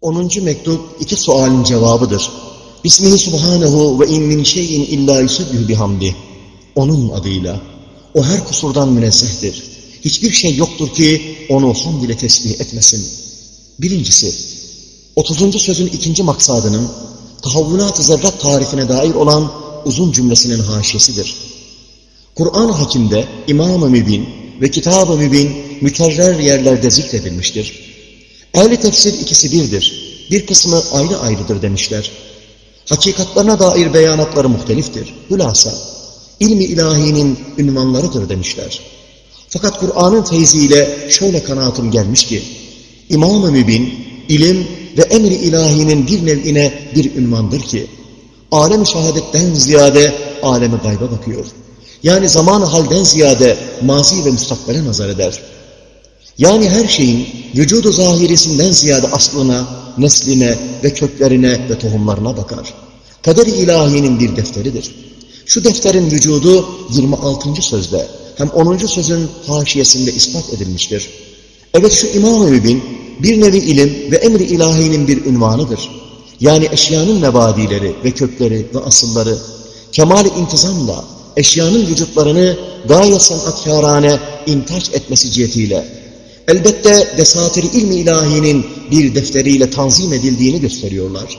10. mektup iki sualin cevabıdır. Bismihi subhanehu ve in min şeyin illa yusebbihu bihamdih. Onun adıyla. O her kusurdan münezzehtir. Hiçbir şey yoktur ki onu hamd ile tesbih etmesin. Birincisi, 30. sözün ikinci maksadının tahavvülat-ı zerrat tarifine dair olan uzun cümlesinin haşiyesidir. Kur'an-ı Hakim'de İmam-ı Mübin ve Kitab-ı Mübin mükerrer yerlerde zikredilmiştir. Ehli tefsir ikisi birdir. Bir kısmı ayrı ayrıdır demişler. Hakikatlarına dair beyanatları muhteliftir. Hülasa, ilmi ilahinin ünvanlarıdır demişler. Fakat Kur'an'ın feyziyle şöyle kanaatim gelmiş ki, İmam-ı Mübin, ilim ve emri ilahinin bir nev'ine bir ünvandır ki, alem şehadetten ziyade alemi gayba bakıyor. Yani zaman halden ziyade mazi ve müstakbele nazar eder. Yani her şeyin vücudu zahirisinden ziyade aslına, nesline ve köklerine ve tohumlarına bakar. Kader-i ilahinin bir defteridir. Şu defterin vücudu 26. sözde hem 10. sözün haşiyesinde ispat edilmiştir. Evet şu İmam-ı Mübin bir nevi ilim ve emri ilahinin bir ünvanıdır. Yani eşyanın mebadileri ve kökleri ve asılları kemal-i intizamla eşyanın vücutlarını gayet sanatkârâne intaç etmesi cihetiyle elbette desatiri ilmi ilahinin bir defteriyle tanzim edildiğini gösteriyorlar.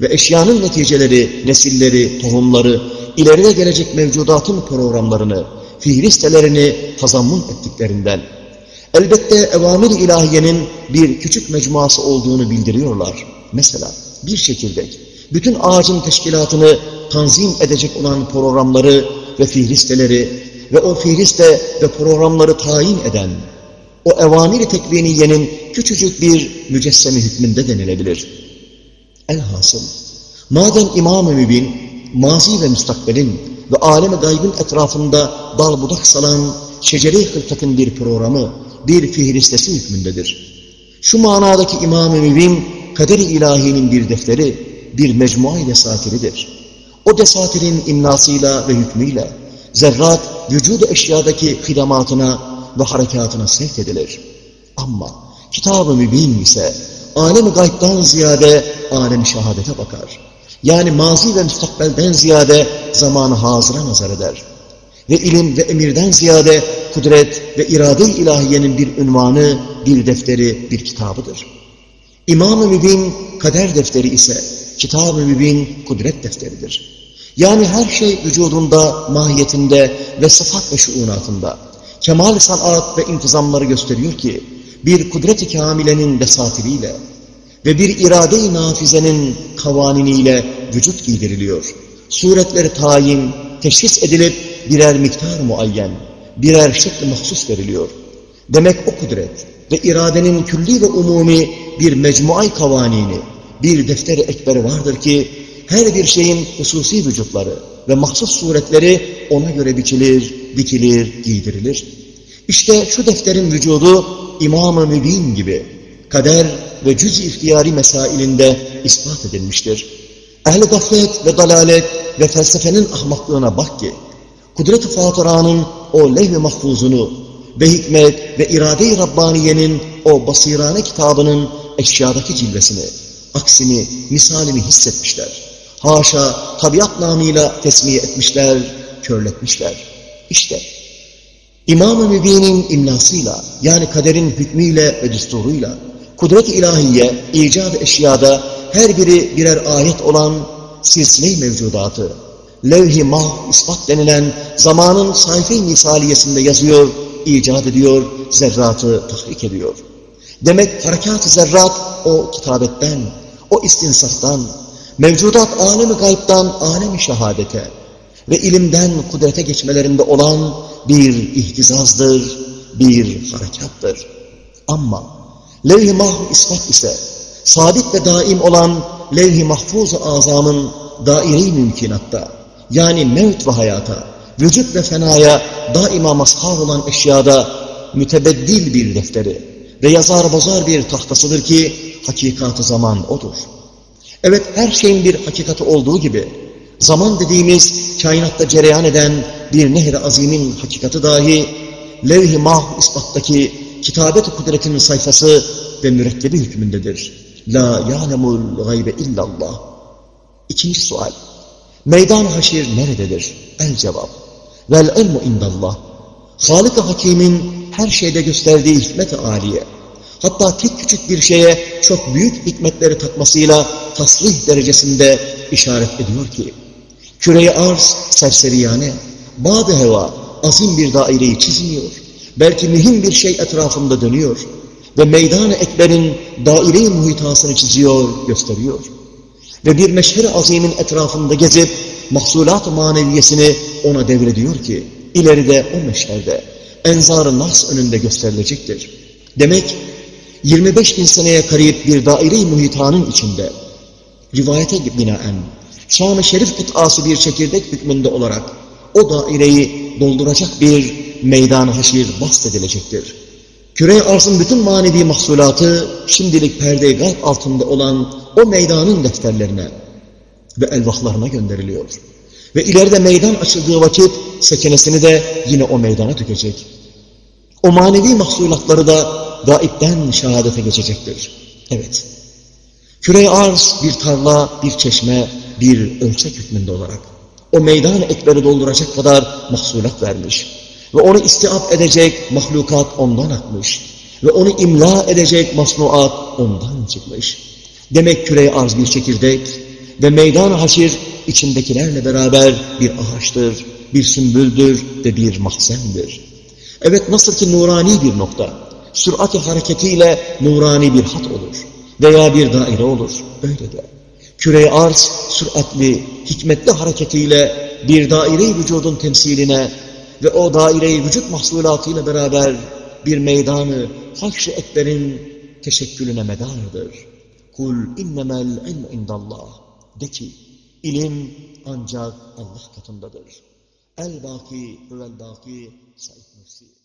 Ve eşyanın neticeleri, nesilleri, tohumları, ileride gelecek mevcudatın programlarını, fihristelerini tazammun ettiklerinden, elbette evamir ilahiyenin bir küçük mecmuası olduğunu bildiriyorlar. Mesela bir çekirdek, bütün ağacın teşkilatını tanzim edecek olan programları ve fihristeleri ve o fihriste ve programları tayin eden, o evamir-i tekviniyenin küçücük bir mücessemi hükmünde denilebilir. Elhasıl, madem İmam-ı Mübin, mazi ve müstakbelin ve alemi gaybın etrafında dal budak salan şecere-i hılkatın bir programı, bir fihristesi hükmündedir. Şu manadaki İmam-ı Mübin, kader-i ilahinin bir defteri, bir mecmua-i desatiridir. O desatirin imlasıyla ve hükmüyle, zerrat, vücudu eşyadaki hidamatına ve harekatına sevk edilir. Ama kitab-ı mübin ise alem-i gaybdan ziyade alem-i şehadete bakar. Yani mazi ve müstakbelden ziyade zamanı hazıra nazar eder. Ve ilim ve emirden ziyade kudret ve irade-i ilahiyenin bir ünvanı, bir defteri, bir kitabıdır. İmam-ı Mübin kader defteri ise kitab-ı Mübin kudret defteridir. Yani her şey vücudunda, mahiyetinde ve sıfat ve şuunatında kemal sanat ve intizamları gösteriyor ki bir kudret-i kamilenin desatiriyle ve bir irade-i nafizenin kavaniniyle vücut giydiriliyor. Suretleri tayin, teşhis edilip birer miktar muayyen, birer şekli mahsus veriliyor. Demek o kudret ve iradenin külli ve umumi bir mecmuay kavanini, bir defteri ekberi vardır ki her bir şeyin hususi vücutları ve mahsus suretleri ona göre biçilir, dikilir, giydirilir. İşte şu defterin vücudu İmam-ı Mübin gibi kader ve cüz-i ihtiyari mesailinde ispat edilmiştir. Ehl-i gaflet ve dalalet ve felsefenin ahmaklığına bak ki, kudret-i fatıranın o levh-i mahfuzunu ve hikmet ve irade-i Rabbaniye'nin o basirane kitabının eşyadaki cilvesini, aksini, misalini hissetmişler. Haşa tabiat namıyla tesmiye etmişler, körletmişler. İşte İmam-ı Mübin'in imlasıyla yani kaderin hükmüyle ve düsturuyla kudret-i ilahiye, icat eşyada her biri birer ayet olan silsile-i mevcudatı, levh-i mah ispat denilen zamanın sayfa-i misaliyesinde yazıyor, icat ediyor, zerratı tahrik ediyor. Demek harekat-ı zerrat o kitabetten, o istinsaftan, mevcudat alemi gaybtan alemi şehadete ve ilimden kudrete geçmelerinde olan bir ihtizazdır, bir harekattır. Ama levh-i mahv ispat ise sabit ve daim olan levh-i mahfuz-u azamın daire-i mümkinatta yani mevt ve hayata, vücut ve fenaya daima mazhar olan eşyada mütebeddil bir defteri ve yazar bozar bir tahtasıdır ki hakikatı zaman odur. Evet her şeyin bir hakikati olduğu gibi zaman dediğimiz kainatta cereyan eden bir nehr-i azimin hakikati dahi levh-i mah ispattaki kitabet-i kudretinin sayfası ve mürekkebi hükmündedir. La ya'lemul gaybe illallah. İkinci sual. Meydan haşir nerededir? El cevap. Vel ilmu indallah. Halik-i Hakim'in her şeyde gösterdiği hikmet-i âliye. Hatta tek küçük bir şeye çok büyük hikmetleri takmasıyla taslih derecesinde işaret ediyor ki, küre-i arz serseriyane, bad heva azim bir daireyi çizmiyor. Belki mühim bir şey etrafında dönüyor ve meydan-ı ekberin daire-i muhitasını çiziyor, gösteriyor. Ve bir meşher-i azimin etrafında gezip mahsulat-ı maneviyesini ona devrediyor ki, ileride o meşherde enzar-ı nas önünde gösterilecektir. Demek 25 bin seneye karip bir daire-i muhitanın içinde rivayete binaen Şam-ı Şerif kıtası bir çekirdek hükmünde olarak o daireyi dolduracak bir meydan haşir bahsedilecektir. Küre arzın bütün manevi mahsulatı şimdilik perde gayb altında olan o meydanın defterlerine ve elvahlarına gönderiliyor. Ve ileride meydan açıldığı vakit sekenesini de yine o meydana dökecek. O manevi mahsulatları da gaipten şehadete geçecektir. Evet. Küre arz bir tarla, bir çeşme, bir ölçek hükmünde olarak o meydan ekberi dolduracak kadar mahsulat vermiş. Ve onu istiab edecek mahlukat ondan akmış. Ve onu imla edecek masnuat ondan çıkmış. Demek küre arz bir çekirdek ve meydan haşir içindekilerle beraber bir ağaçtır, bir sümbüldür ve bir mahzendir. Evet nasıl ki nurani bir nokta, sürat-i hareketiyle nurani bir hat olur veya bir daire olur. Öyle de. Küre arz süratli, hikmetli hareketiyle bir daire-i vücudun temsiline ve o daire-i vücut mahsulatıyla beraber bir meydanı haşr-ı ekberin teşekkülüne medardır. Kul innemel ilm indallah. De ki, ilim ancak Allah katındadır. El-Baki huvel-Baki Said Nursi.